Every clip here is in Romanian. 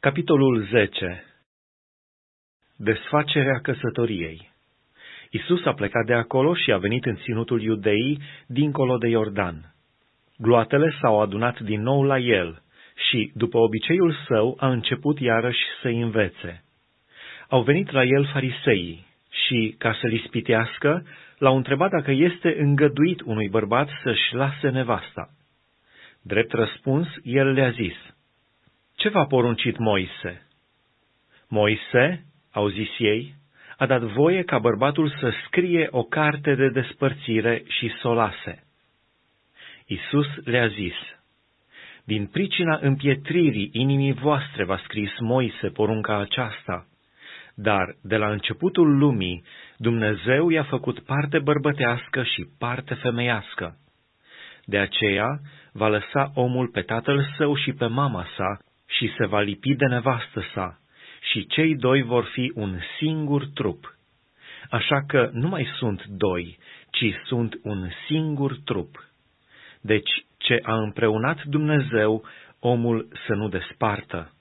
Capitolul 10 Desfacerea căsătoriei Isus a plecat de acolo și a venit în ținutul iudeii, dincolo de Iordan. Gloatele s-au adunat din nou la el și, după obiceiul său, a început iarăși să învețe. Au venit la el fariseii și, ca să-l ispitească, l-au întrebat dacă este îngăduit unui bărbat să-și lase nevasta. Drept răspuns, el le-a zis, Ce v-a poruncit Moise? Moise, au zis ei, a dat voie ca bărbatul să scrie o carte de despărțire și să o lase. Isus le-a zis, Din pricina împietririi inimii voastre v-a scris Moise porunca aceasta, dar de la începutul lumii Dumnezeu i-a făcut parte bărbătească și parte femeiască. De aceea va lăsa omul pe tatăl său și pe mama sa și se va lipi de nevastă sa, și cei doi vor fi un singur trup. Așa că nu mai sunt doi, ci sunt un singur trup. Deci, ce a împreunat Dumnezeu, omul să nu despartă.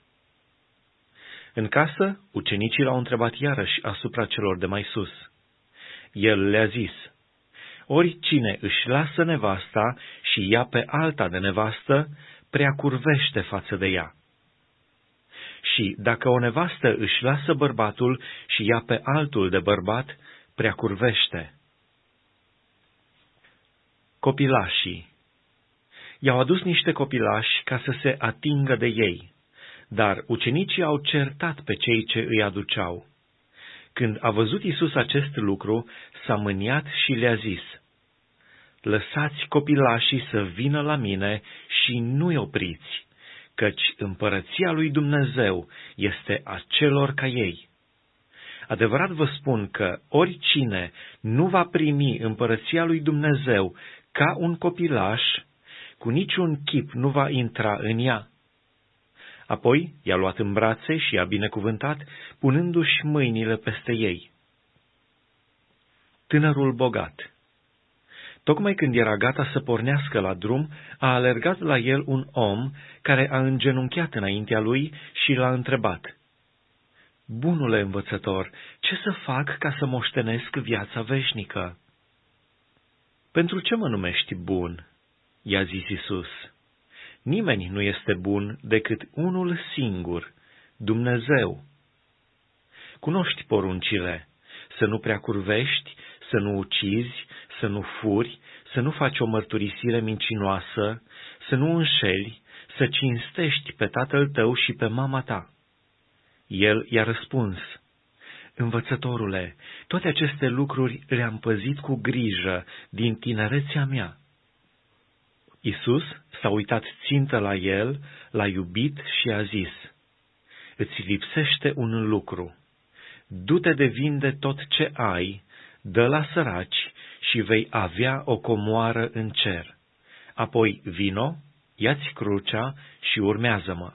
În casă, ucenicii l-au întrebat iarăși asupra celor de mai sus. El le-a zis, Ori cine își lasă nevasta și ia pe alta de nevastă, prea curvește față de ea. Și dacă o nevastă își lasă bărbatul și ia pe altul de bărbat, prea curvește. Copilașii I-au adus niște copilași ca să se atingă de ei, dar ucenicii au certat pe cei ce îi aduceau. Când a văzut Isus acest lucru, s-a mâniat și le-a zis, Lăsați copilașii să vină la mine și nu-i opriți, căci împărăția lui Dumnezeu este a celor ca ei. Adevărat vă spun că oricine nu va primi împărăția lui Dumnezeu ca un copilaș, cu niciun chip nu va intra în ea. Apoi i-a luat în brațe și i-a binecuvântat, punându-și mâinile peste ei. Tânărul bogat Tocmai când era gata să pornească la drum, a alergat la el un om care a îngenunchiat înaintea lui și l-a întrebat. Bunule învățător, ce să fac ca să moștenesc viața veșnică? Pentru ce mă numești bun? i-a zis Isus. Nimeni nu este bun decât unul singur, Dumnezeu. Cunoști poruncile, să nu prea curvești, să nu ucizi, să nu furi, să nu faci o mărturisire mincinoasă, să nu înșeli, să cinstești pe tatăl tău și pe mama ta. El i-a răspuns, Învățătorule, toate aceste lucruri le-am păzit cu grijă din tinerețea mea. Isus s-a uitat țintă la el, l-a iubit și a zis, Îți lipsește un lucru. Du-te de vinde tot ce ai, dă la săraci și vei avea o comoară în cer. Apoi vino, ia-ți crucea și urmează-mă.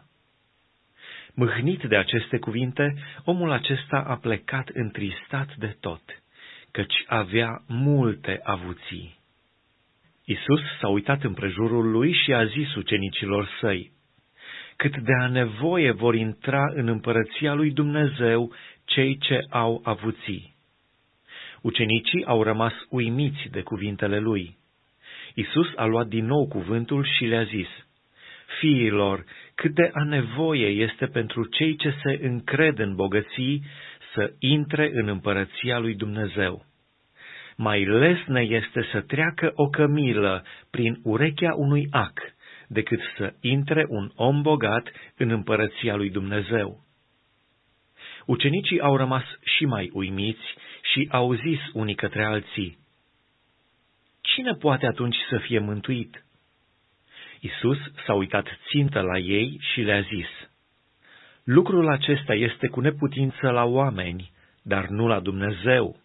Mâhnit de aceste cuvinte, omul acesta a plecat întristat de tot, căci avea multe avuții. Isus s-a uitat împrejurul lui și a zis ucenicilor săi, Cât de a nevoie vor intra în împărăția lui Dumnezeu cei ce au avuții. Ucenicii au rămas uimiți de cuvintele lui. Isus a luat din nou cuvântul și le-a zis, Fiilor, cât de a nevoie este pentru cei ce se încred în bogății să intre în împărăția lui Dumnezeu. Mai lesne este să treacă o cămilă prin urechea unui ac, decât să intre un om bogat în împărăția lui Dumnezeu. Ucenicii au rămas și mai uimiți și au zis unii către alții, Cine poate atunci să fie mântuit? Isus s-a uitat țintă la ei și le-a zis, Lucrul acesta este cu neputință la oameni, dar nu la Dumnezeu,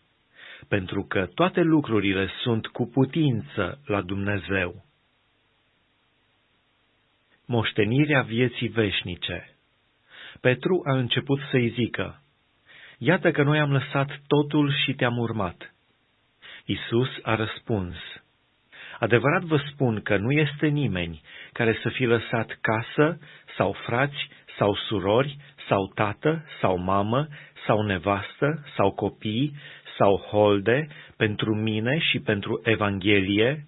pentru că toate lucrurile sunt cu putință la Dumnezeu. Moștenirea vieții veșnice Petru a început să-i zică, Iată că noi am lăsat totul și te-am urmat. Isus a răspuns, Adevărat vă spun că nu este nimeni care să fi lăsat casă sau frați sau surori, sau tată, sau mamă, sau nevastă, sau copii, sau holde, pentru mine și pentru Evanghelie,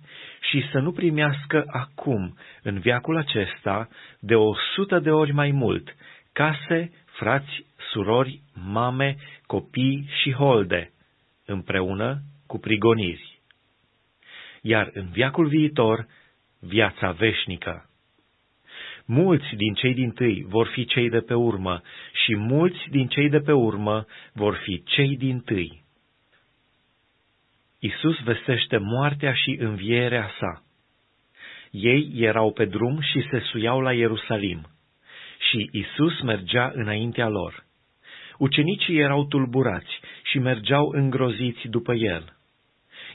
și să nu primească acum, în viacul acesta, de o sută de ori mai mult, case, frați, surori, mame, copii și holde, împreună cu prigoniri. Iar în viacul viitor, viața veșnică. Mulți din cei din tâi vor fi cei de pe urmă și mulți din cei de pe urmă vor fi cei din tâi. Isus vestește moartea și învierea sa. Ei erau pe drum și se suiau la Ierusalim. Și Isus mergea înaintea lor. Ucenicii erau tulburați și mergeau îngroziți după el.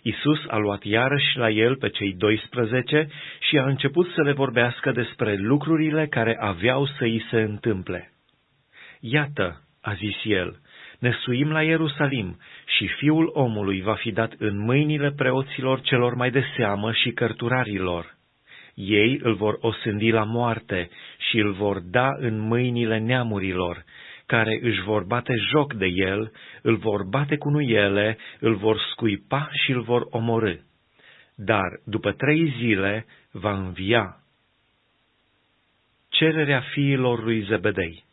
Isus a luat iarăși la el pe cei 12 și a început să le vorbească despre lucrurile care aveau să îi se întâmple. Iată, a zis el, ne suim la Ierusalim și fiul omului va fi dat în mâinile preoților celor mai de seamă și cărturarilor. Ei îl vor osândi la moarte și îl vor da în mâinile neamurilor, care își vor bate joc de el, îl vor bate cu nuiele, îl vor scuipa și îl vor omorâ. Dar după trei zile va învia. Cererea fiilor lui Zebedei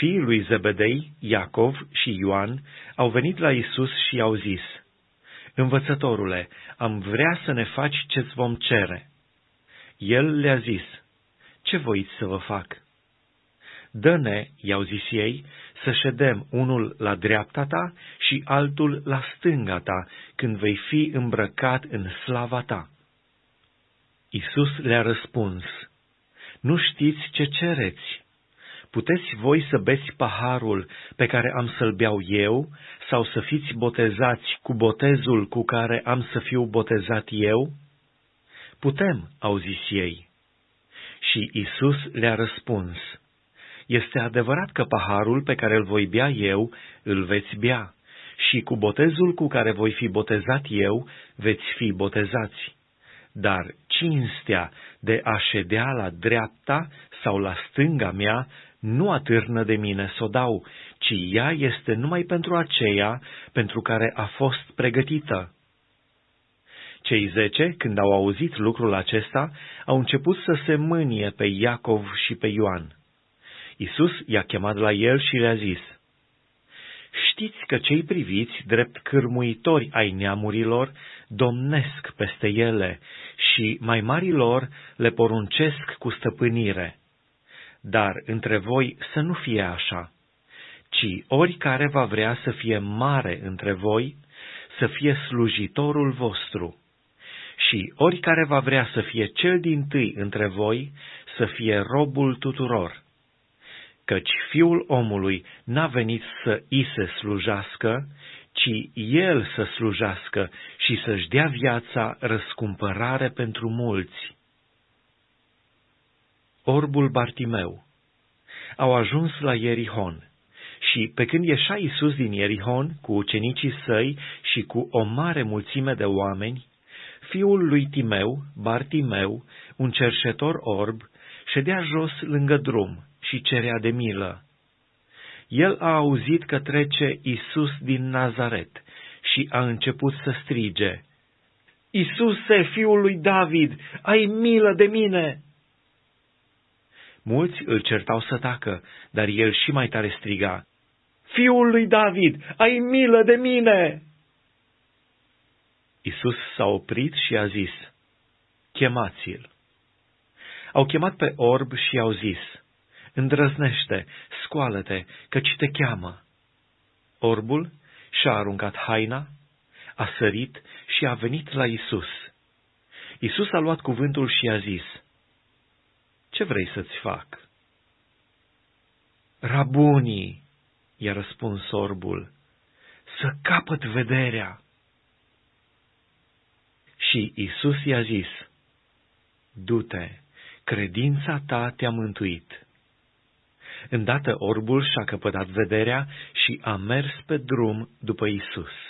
Fiii lui Zebedei, Iacov și Ioan, au venit la Isus și i-au zis, Învățătorule, am vrea să ne faci ce-ți vom cere. El le-a zis, Ce voiți să vă fac? Dă-ne, i-au zis ei, să ședem unul la dreapta ta și altul la stânga ta, când vei fi îmbrăcat în slava ta. Isus le-a răspuns, Nu știți ce cereți? Puteți voi să beți paharul pe care am să-l beau eu, sau să fiți botezați cu botezul cu care am să fiu botezat eu? Putem, au zis ei. Și Isus le-a răspuns, Este adevărat că paharul pe care îl voi bea eu, îl veți bea, și cu botezul cu care voi fi botezat eu, veți fi botezați. Dar cinstea de a ședea la dreapta sau la stânga mea nu atârnă de mine să o dau, ci ea este numai pentru aceea pentru care a fost pregătită. Cei zece, când au auzit lucrul acesta, au început să se mânie pe Iacov și pe Ioan. Isus i-a chemat la el și le-a zis, Știți că cei priviți, drept cârmuitori ai neamurilor, domnesc peste ele și mai marilor le poruncesc cu stăpânire. Dar între voi să nu fie așa, ci oricare va vrea să fie mare între voi, să fie slujitorul vostru, și oricare va vrea să fie cel din tâi între voi, să fie robul tuturor. Căci fiul omului n-a venit să i se slujească, ci el să slujească și să-și dea viața răscumpărare pentru mulți orbul Bartimeu. Au ajuns la Ierihon. Și pe când ieșa Iisus din Ierihon cu ucenicii săi și cu o mare mulțime de oameni, fiul lui Timeu, Bartimeu, un cerșetor orb, ședea jos lângă drum și cerea de milă. El a auzit că trece Isus din Nazaret și a început să strige, Isuse, fiul lui David, ai milă de mine! Mulți îl certau să tacă, dar el și mai tare striga, Fiul lui David, ai milă de mine! Isus s-a oprit și a zis, Chemați-l. Au chemat pe orb și i-au zis, Îndrăznește, scoală-te, căci te cheamă. Orbul și-a aruncat haina, a sărit și a venit la Isus. Isus a luat cuvântul și a zis, ce vrei să-ți fac? Rabunii, i-a răspuns orbul, să capăt vederea. Și Isus i-a zis, Du-te, credința ta te-a mântuit. Îndată orbul și-a căpătat vederea și a mers pe drum după Isus.